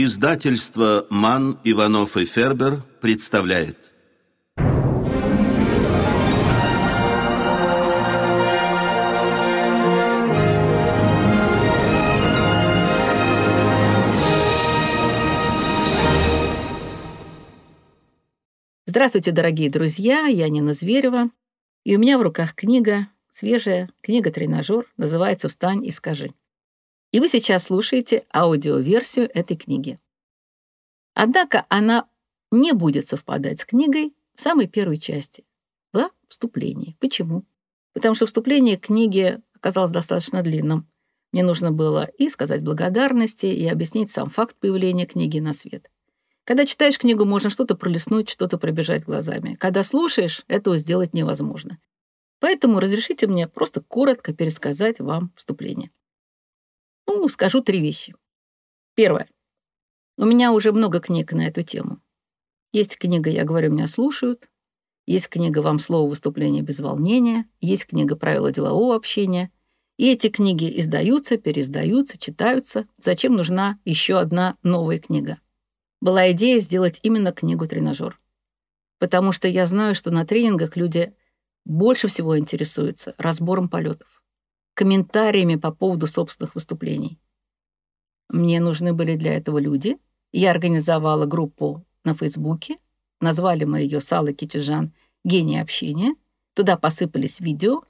Издательство «Ман, Иванов и Фербер» представляет. Здравствуйте, дорогие друзья, я Нина Зверева, и у меня в руках книга, свежая книга-тренажер, называется «Встань и скажи». И вы сейчас слушаете аудиоверсию этой книги. Однако она не будет совпадать с книгой в самой первой части, в вступлении. Почему? Потому что вступление к книге оказалось достаточно длинным. Мне нужно было и сказать благодарности, и объяснить сам факт появления книги на свет. Когда читаешь книгу, можно что-то пролистнуть, что-то пробежать глазами. Когда слушаешь, этого сделать невозможно. Поэтому разрешите мне просто коротко пересказать вам вступление. Ну, скажу три вещи. Первое. У меня уже много книг на эту тему. Есть книга «Я говорю, меня слушают», есть книга «Вам слово выступления без волнения», есть книга «Правила делового общения». И эти книги издаются, переиздаются, читаются. Зачем нужна еще одна новая книга? Была идея сделать именно книгу-тренажер. Потому что я знаю, что на тренингах люди больше всего интересуются разбором полетов комментариями по поводу собственных выступлений. Мне нужны были для этого люди. Я организовала группу на Фейсбуке. Назвали мы ее Сала Китежан «Гений общения». Туда посыпались видео.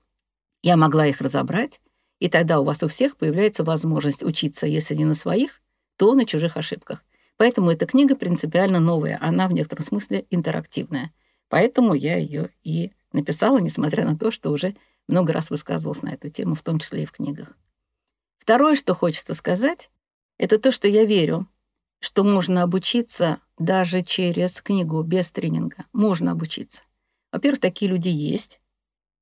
Я могла их разобрать. И тогда у вас у всех появляется возможность учиться, если не на своих, то на чужих ошибках. Поэтому эта книга принципиально новая. Она в некотором смысле интерактивная. Поэтому я ее и написала, несмотря на то, что уже много раз высказывался на эту тему, в том числе и в книгах. Второе, что хочется сказать, это то, что я верю, что можно обучиться даже через книгу, без тренинга. Можно обучиться. Во-первых, такие люди есть.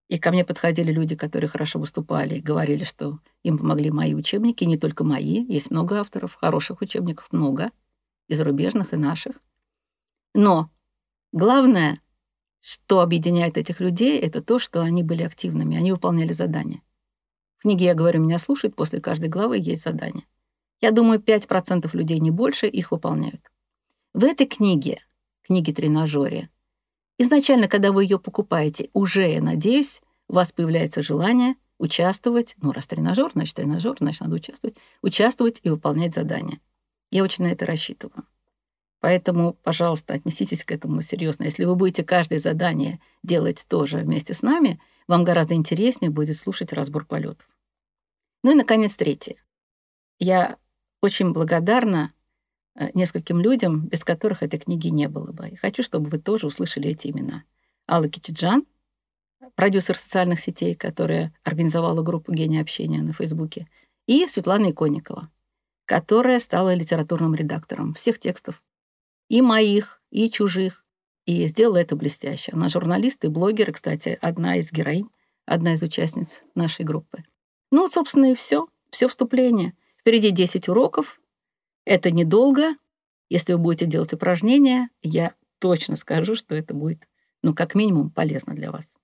И ко мне подходили люди, которые хорошо выступали, и говорили, что им помогли мои учебники, не только мои. Есть много авторов, хороших учебников много, и зарубежных, и наших. Но главное что объединяет этих людей, это то, что они были активными, они выполняли задания. В книге «Я говорю, меня слушают», после каждой главы есть задание. Я думаю, 5% людей, не больше, их выполняют. В этой книге, книге-тренажере, изначально, когда вы ее покупаете, уже, я надеюсь, у вас появляется желание участвовать, ну, раз тренажер, значит, тренажер, значит, надо участвовать, участвовать и выполнять задания. Я очень на это рассчитываю. Поэтому, пожалуйста, отнеситесь к этому серьезно. Если вы будете каждое задание делать тоже вместе с нами, вам гораздо интереснее будет слушать разбор полетов. Ну и, наконец, третье. Я очень благодарна э, нескольким людям, без которых этой книги не было бы. И хочу, чтобы вы тоже услышали эти имена. Алла Кичиджан, продюсер социальных сетей, которая организовала группу «Гений общения» на Фейсбуке, и Светлана Иконникова, которая стала литературным редактором всех текстов и моих, и чужих. И сделала это блестяще. Она журналист и блогер, и, кстати, одна из героинь, одна из участниц нашей группы. Ну вот, собственно, и все. Все вступление. Впереди 10 уроков. Это недолго. Если вы будете делать упражнения, я точно скажу, что это будет, ну, как минимум, полезно для вас.